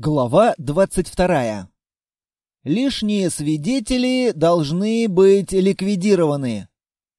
Глава 22. Лишние свидетели должны быть ликвидированы.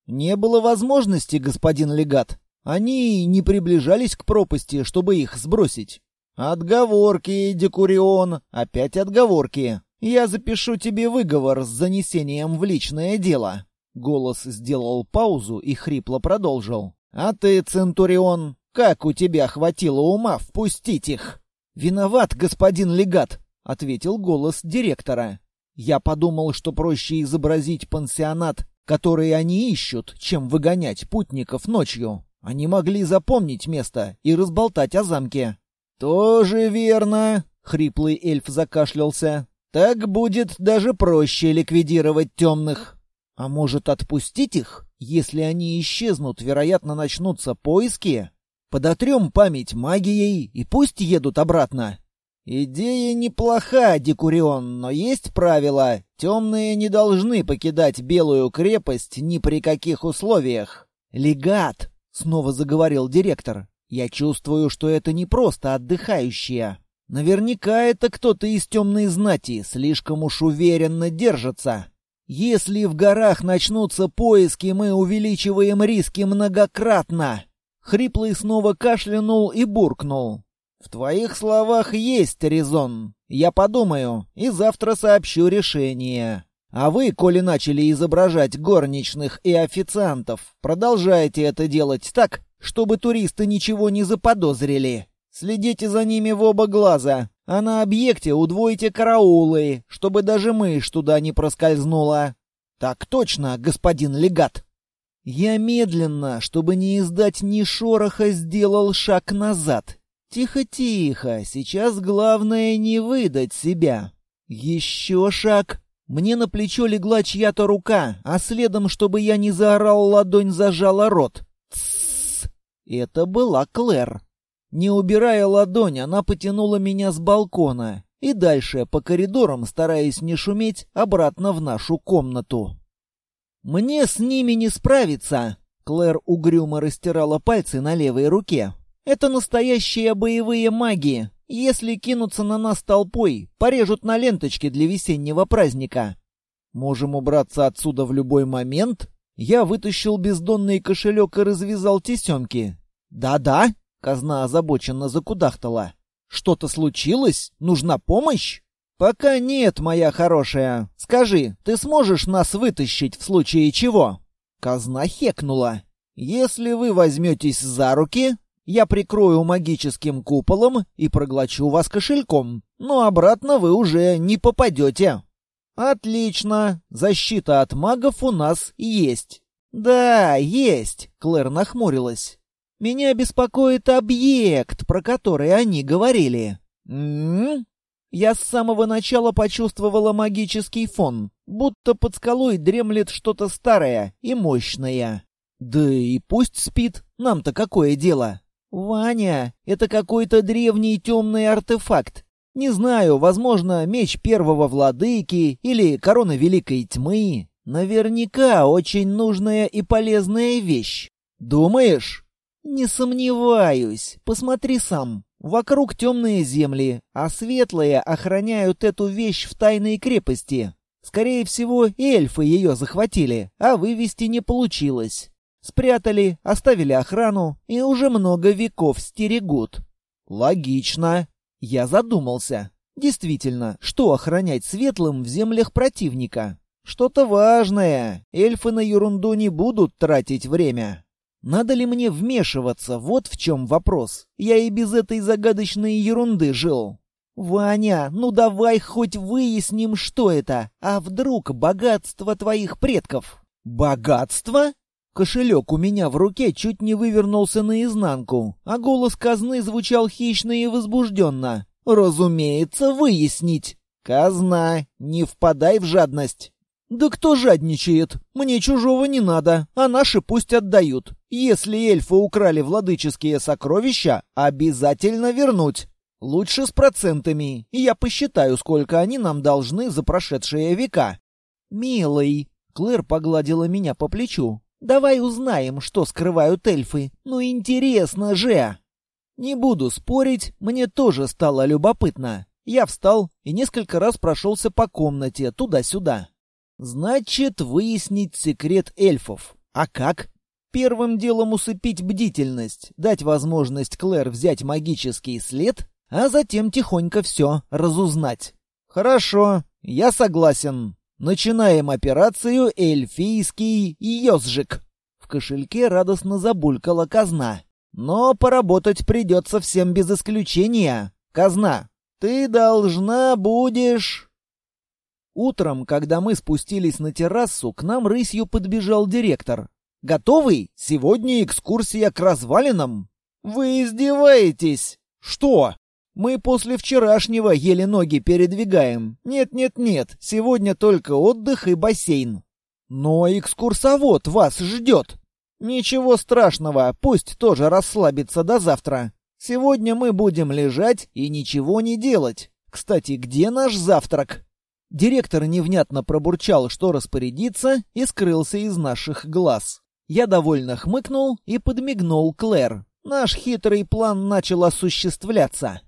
Не было возможности, господин легат. Они не приближались к пропасти, чтобы их сбросить. Отговорки, Декурион, опять отговорки. Я запишу тебе выговор с занесением в личное дело. Голос сделал паузу и хрипло продолжил. А ты, Центурион, как у тебя хватило ума впустить их? «Виноват, господин легат», — ответил голос директора. «Я подумал, что проще изобразить пансионат, который они ищут, чем выгонять путников ночью. Они могли запомнить место и разболтать о замке». «Тоже верно», — хриплый эльф закашлялся. «Так будет даже проще ликвидировать темных. А может, отпустить их? Если они исчезнут, вероятно, начнутся поиски?» Подотрем память магией и пусть едут обратно. Идея неплоха, Декурион, но есть правило. Темные не должны покидать Белую крепость ни при каких условиях. Легат, снова заговорил директор. Я чувствую, что это не просто отдыхающие. Наверняка это кто-то из темной знати, слишком уж уверенно держится. Если в горах начнутся поиски, мы увеличиваем риски многократно. Хриплый снова кашлянул и буркнул. «В твоих словах есть резон. Я подумаю и завтра сообщу решение. А вы, коли начали изображать горничных и официантов, продолжайте это делать так, чтобы туристы ничего не заподозрили. Следите за ними в оба глаза, а на объекте удвойте караулы, чтобы даже мышь туда не проскользнула». «Так точно, господин легат!» Я медленно, чтобы не издать ни шороха, сделал шаг назад. Тихо-тихо, сейчас главное не выдать себя. Еще шаг. Мне на плечо легла чья-то рука, а следом, чтобы я не заорал, ладонь зажала рот. Тссс. Это была Клэр. Не убирая ладонь, она потянула меня с балкона и дальше по коридорам, стараясь не шуметь, обратно в нашу комнату. «Мне с ними не справиться!» Клэр угрюмо растирала пальцы на левой руке. «Это настоящие боевые маги. Если кинутся на нас толпой, порежут на ленточке для весеннего праздника». «Можем убраться отсюда в любой момент?» Я вытащил бездонный кошелек и развязал тесемки. «Да-да», — казна озабоченно закудахтала. «Что-то случилось? Нужна помощь?» «Пока нет, моя хорошая. Скажи, ты сможешь нас вытащить в случае чего?» Казна хекнула. «Если вы возьметесь за руки, я прикрою магическим куполом и проглочу вас кошельком, но обратно вы уже не попадете». «Отлично. Защита от магов у нас есть». «Да, есть», — Клэр нахмурилась. «Меня беспокоит объект, про который они говорили». «М-м-м?» Я с самого начала почувствовала магический фон, будто под скалой дремлет что-то старое и мощное. Да и пусть спит, нам-то какое дело? Ваня, это какой-то древний темный артефакт. Не знаю, возможно, меч первого владыки или корона великой тьмы. Наверняка очень нужная и полезная вещь. Думаешь? Не сомневаюсь. Посмотри сам. Вокруг темные земли, а светлые охраняют эту вещь в тайной крепости. Скорее всего, эльфы ее захватили, а вывести не получилось. Спрятали, оставили охрану и уже много веков стерегут. Логично. Я задумался. Действительно, что охранять светлым в землях противника? Что-то важное. Эльфы на ерунду не будут тратить время. Надо ли мне вмешиваться? Вот в чем вопрос. Я и без этой загадочной ерунды жил. Ваня, ну давай хоть выясним, что это. А вдруг богатство твоих предков? Богатство? Кошелек у меня в руке чуть не вывернулся наизнанку, а голос казны звучал хищно и возбужденно. Разумеется, выяснить. Казна, не впадай в жадность. «Да кто жадничает? Мне чужого не надо, а наши пусть отдают. Если эльфы украли владыческие сокровища, обязательно вернуть. Лучше с процентами, и я посчитаю, сколько они нам должны за прошедшие века». «Милый», — Клэр погладила меня по плечу, — «давай узнаем, что скрывают эльфы. Ну интересно же!» Не буду спорить, мне тоже стало любопытно. Я встал и несколько раз прошелся по комнате, туда-сюда. Значит, выяснить секрет эльфов. А как? Первым делом усыпить бдительность, дать возможность Клэр взять магический след, а затем тихонько все разузнать. Хорошо, я согласен. Начинаем операцию «Эльфийский ёзжик». В кошельке радостно забулькала казна. Но поработать придется всем без исключения. Казна, ты должна будешь... Утром, когда мы спустились на террасу, к нам рысью подбежал директор. «Готовый? Сегодня экскурсия к развалинам?» «Вы издеваетесь?» «Что?» «Мы после вчерашнего еле ноги передвигаем. Нет-нет-нет, сегодня только отдых и бассейн». «Но экскурсовод вас ждет». «Ничего страшного, пусть тоже расслабится до завтра. Сегодня мы будем лежать и ничего не делать. Кстати, где наш завтрак?» Директор невнятно пробурчал, что распорядиться, и скрылся из наших глаз. Я довольно хмыкнул и подмигнул Клэр. Наш хитрый план начал осуществляться.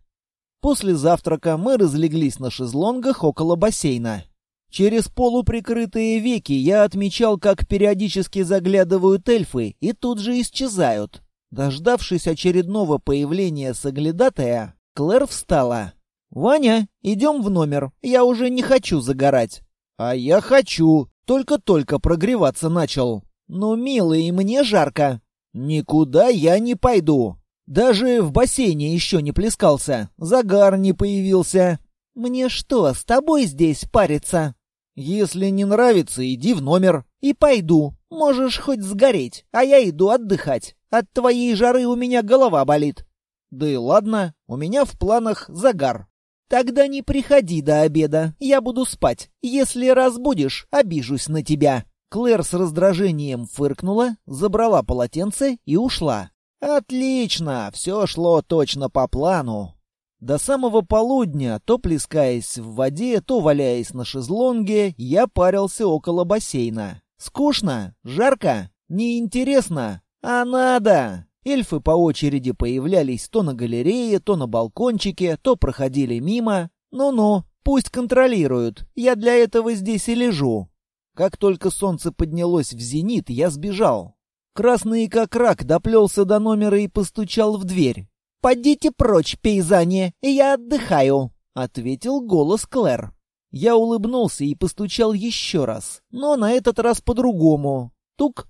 После завтрака мы разлеглись на шезлонгах около бассейна. Через полуприкрытые веки я отмечал, как периодически заглядывают эльфы и тут же исчезают. Дождавшись очередного появления соглядатая, Клэр встала. «Ваня, идем в номер. Я уже не хочу загорать». «А я хочу. Только-только прогреваться начал». «Ну, милый, мне жарко». «Никуда я не пойду. Даже в бассейне еще не плескался. Загар не появился». «Мне что, с тобой здесь париться?» «Если не нравится, иди в номер». «И пойду. Можешь хоть сгореть, а я иду отдыхать. От твоей жары у меня голова болит». «Да и ладно, у меня в планах загар». «Тогда не приходи до обеда, я буду спать. Если разбудишь, обижусь на тебя». Клэр с раздражением фыркнула, забрала полотенце и ушла. «Отлично! Все шло точно по плану». До самого полудня, то плескаясь в воде, то валяясь на шезлонге, я парился около бассейна. Скучно? Жарко? Неинтересно? А надо! Эльфы по очереди появлялись то на галерее, то на балкончике, то проходили мимо. Ну-ну, пусть контролируют, я для этого здесь и лежу. Как только солнце поднялось в зенит, я сбежал. Красный как рак доплелся до номера и постучал в дверь. «Подите прочь, пейзане, я отдыхаю», — ответил голос Клэр. Я улыбнулся и постучал еще раз, но на этот раз по-другому. Тук,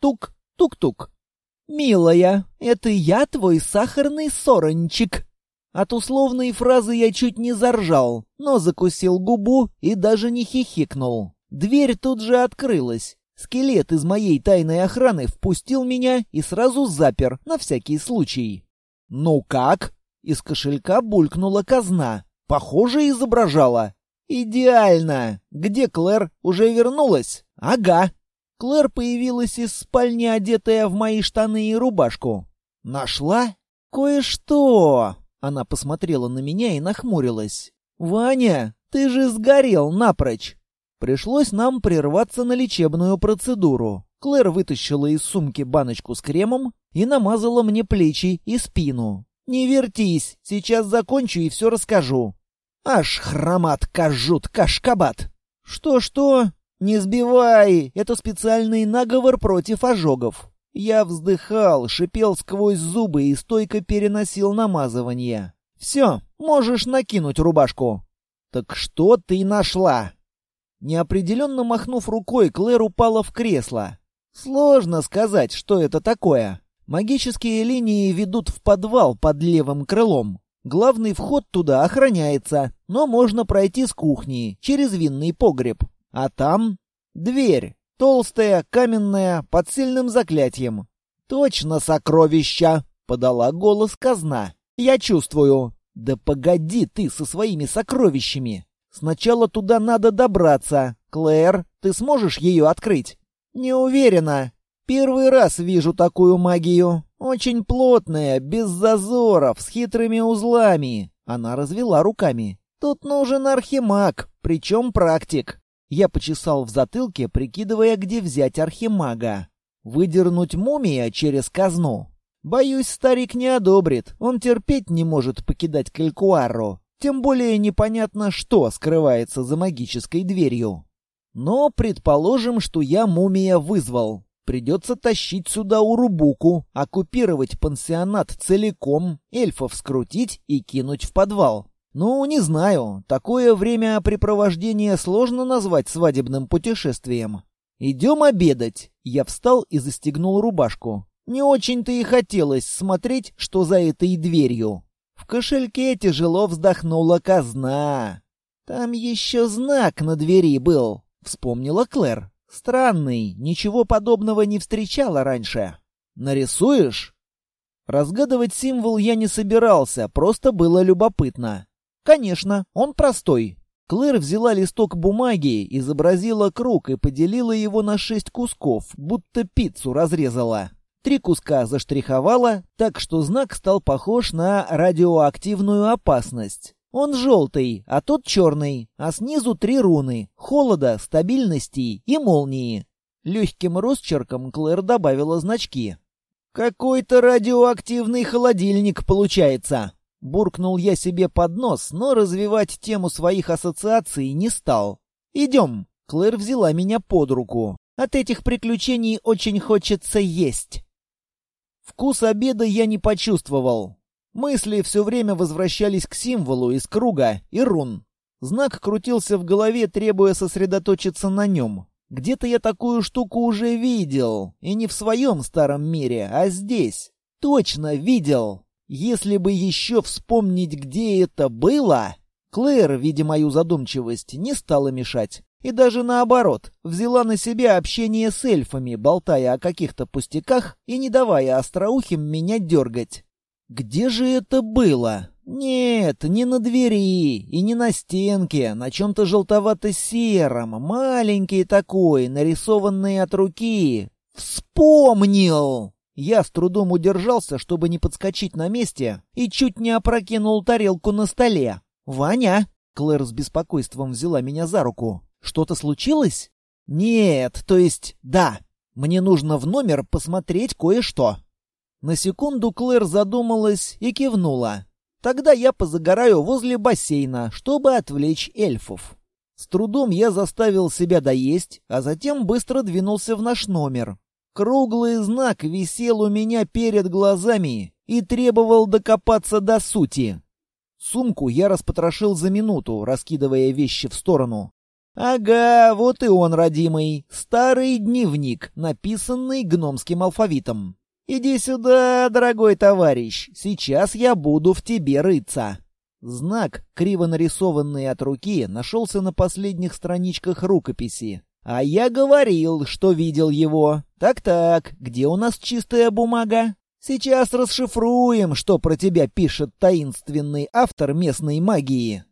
тук, тук-тук. «Милая, это я твой сахарный сорончик». От условной фразы я чуть не заржал, но закусил губу и даже не хихикнул. Дверь тут же открылась. Скелет из моей тайной охраны впустил меня и сразу запер, на всякий случай. «Ну как?» Из кошелька булькнула казна. Похоже, изображала. «Идеально! Где Клэр? Уже вернулась?» «Ага!» Клэр появилась из спальни, одетая в мои штаны и рубашку. «Нашла?» «Кое-что!» Она посмотрела на меня и нахмурилась. «Ваня, ты же сгорел напрочь!» Пришлось нам прерваться на лечебную процедуру. Клэр вытащила из сумки баночку с кремом и намазала мне плечи и спину. «Не вертись, сейчас закончу и все расскажу». «Аж хромат, кажут, кашкабат!» «Что-что?» «Не сбивай! Это специальный наговор против ожогов!» Я вздыхал, шипел сквозь зубы и стойко переносил намазывание. «Все, можешь накинуть рубашку». «Так что ты нашла?» Неопределенно махнув рукой, Клэр упала в кресло. Сложно сказать, что это такое. Магические линии ведут в подвал под левым крылом. Главный вход туда охраняется, но можно пройти с кухни, через винный погреб. А там дверь, толстая, каменная, под сильным заклятием. «Точно сокровища!» — подала голос казна. «Я чувствую». «Да погоди ты со своими сокровищами!» Сначала туда надо добраться. Клэр, ты сможешь ее открыть? Не уверена. Первый раз вижу такую магию. Очень плотная, без зазоров, с хитрыми узлами. Она развела руками. Тут нужен архимаг, причем практик. Я почесал в затылке, прикидывая, где взять архимага. Выдернуть мумия через казну. Боюсь, старик не одобрит. Он терпеть не может покидать Калькуару. Тем более непонятно, что скрывается за магической дверью. Но предположим, что я мумия вызвал. Придется тащить сюда Урубуку, оккупировать пансионат целиком, эльфов скрутить и кинуть в подвал. Ну, не знаю, такое времяпрепровождение сложно назвать свадебным путешествием. Идем обедать. Я встал и застегнул рубашку. Не очень-то и хотелось смотреть, что за этой дверью. В кошельке тяжело вздохнула казна. Там еще знак на двери был, вспомнила Клэр. Странный, ничего подобного не встречала раньше. Нарисуешь? Разгадывать символ я не собирался, просто было любопытно. Конечно, он простой. Клэр взяла листок бумаги, изобразила круг и поделила его на шесть кусков, будто пиццу разрезала. Три куска заштриховала, так что знак стал похож на радиоактивную опасность. Он желтый, а тот черный, а снизу три руны — холода, стабильности и молнии. Легким росчерком Клэр добавила значки. «Какой-то радиоактивный холодильник получается!» Буркнул я себе под нос, но развивать тему своих ассоциаций не стал. «Идем!» Клэр взяла меня под руку. «От этих приключений очень хочется есть!» Вкус обеда я не почувствовал. Мысли все время возвращались к символу из круга и рун. Знак крутился в голове, требуя сосредоточиться на нем. Где-то я такую штуку уже видел, и не в своем старом мире, а здесь. Точно видел. Если бы еще вспомнить, где это было... Клэр, видя мою задумчивость, не стала мешать. И даже наоборот, взяла на себя общение с эльфами, болтая о каких-то пустяках и не давая остроухим меня дергать. Где же это было? Нет, не на двери и не на стенке, на чем-то желтовато-сером, маленький такой, нарисованный от руки. Вспомнил! Я с трудом удержался, чтобы не подскочить на месте, и чуть не опрокинул тарелку на столе. «Ваня!» — Клэр с беспокойством взяла меня за руку. Что-то случилось? Нет, то есть да. Мне нужно в номер посмотреть кое-что. На секунду Клэр задумалась и кивнула. Тогда я позагораю возле бассейна, чтобы отвлечь эльфов. С трудом я заставил себя доесть, а затем быстро двинулся в наш номер. Круглый знак висел у меня перед глазами и требовал докопаться до сути. Сумку я распотрошил за минуту, раскидывая вещи в сторону. Ага, вот и он, родимый. Старый дневник, написанный гномским алфавитом. Иди сюда, дорогой товарищ. Сейчас я буду в тебе рыться. Знак, криво нарисованный от руки, нашелся на последних страничках рукописи. А я говорил, что видел его. Так-так, где у нас чистая бумага? Сейчас расшифруем, что про тебя пишет таинственный автор местной магии.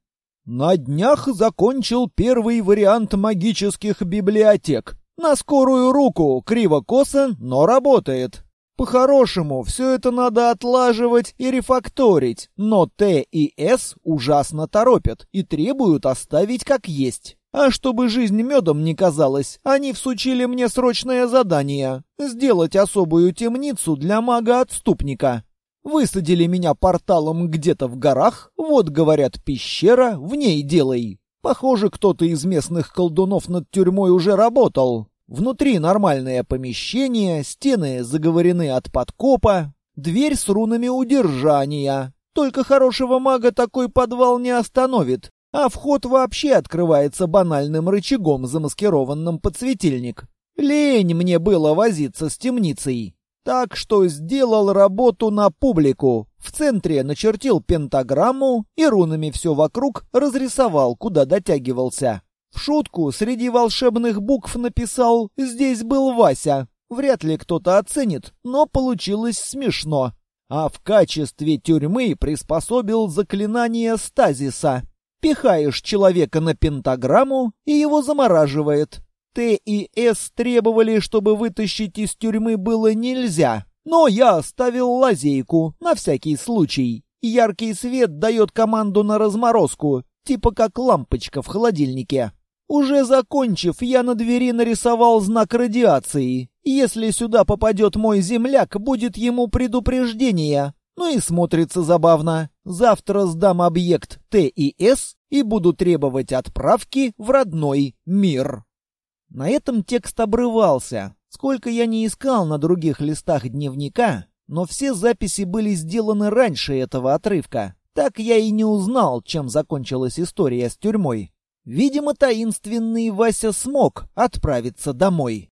На днях закончил первый вариант магических библиотек. На скорую руку, криво-косо, но работает. По-хорошему, все это надо отлаживать и рефакторить, но Т и С ужасно торопят и требуют оставить как есть. А чтобы жизнь медом не казалась, они всучили мне срочное задание — сделать особую темницу для мага-отступника. Высадили меня порталом где-то в горах, вот, говорят, пещера, в ней делай. Похоже, кто-то из местных колдунов над тюрьмой уже работал. Внутри нормальное помещение, стены заговорены от подкопа, дверь с рунами удержания. Только хорошего мага такой подвал не остановит, а вход вообще открывается банальным рычагом, замаскированным под светильник. Лень мне было возиться с темницей. Так что сделал работу на публику. В центре начертил пентаграмму и рунами все вокруг разрисовал, куда дотягивался. В шутку среди волшебных букв написал «Здесь был Вася». Вряд ли кто-то оценит, но получилось смешно. А в качестве тюрьмы приспособил заклинание стазиса. Пихаешь человека на пентаграмму, и его замораживает. Т и С требовали, чтобы вытащить из тюрьмы было нельзя, но я оставил лазейку, на всякий случай. Яркий свет дает команду на разморозку, типа как лампочка в холодильнике. Уже закончив, я на двери нарисовал знак радиации. Если сюда попадет мой земляк, будет ему предупреждение. Ну и смотрится забавно. Завтра сдам объект Т и С и буду требовать отправки в родной мир. На этом текст обрывался. Сколько я не искал на других листах дневника, но все записи были сделаны раньше этого отрывка. Так я и не узнал, чем закончилась история с тюрьмой. Видимо, таинственный Вася смог отправиться домой.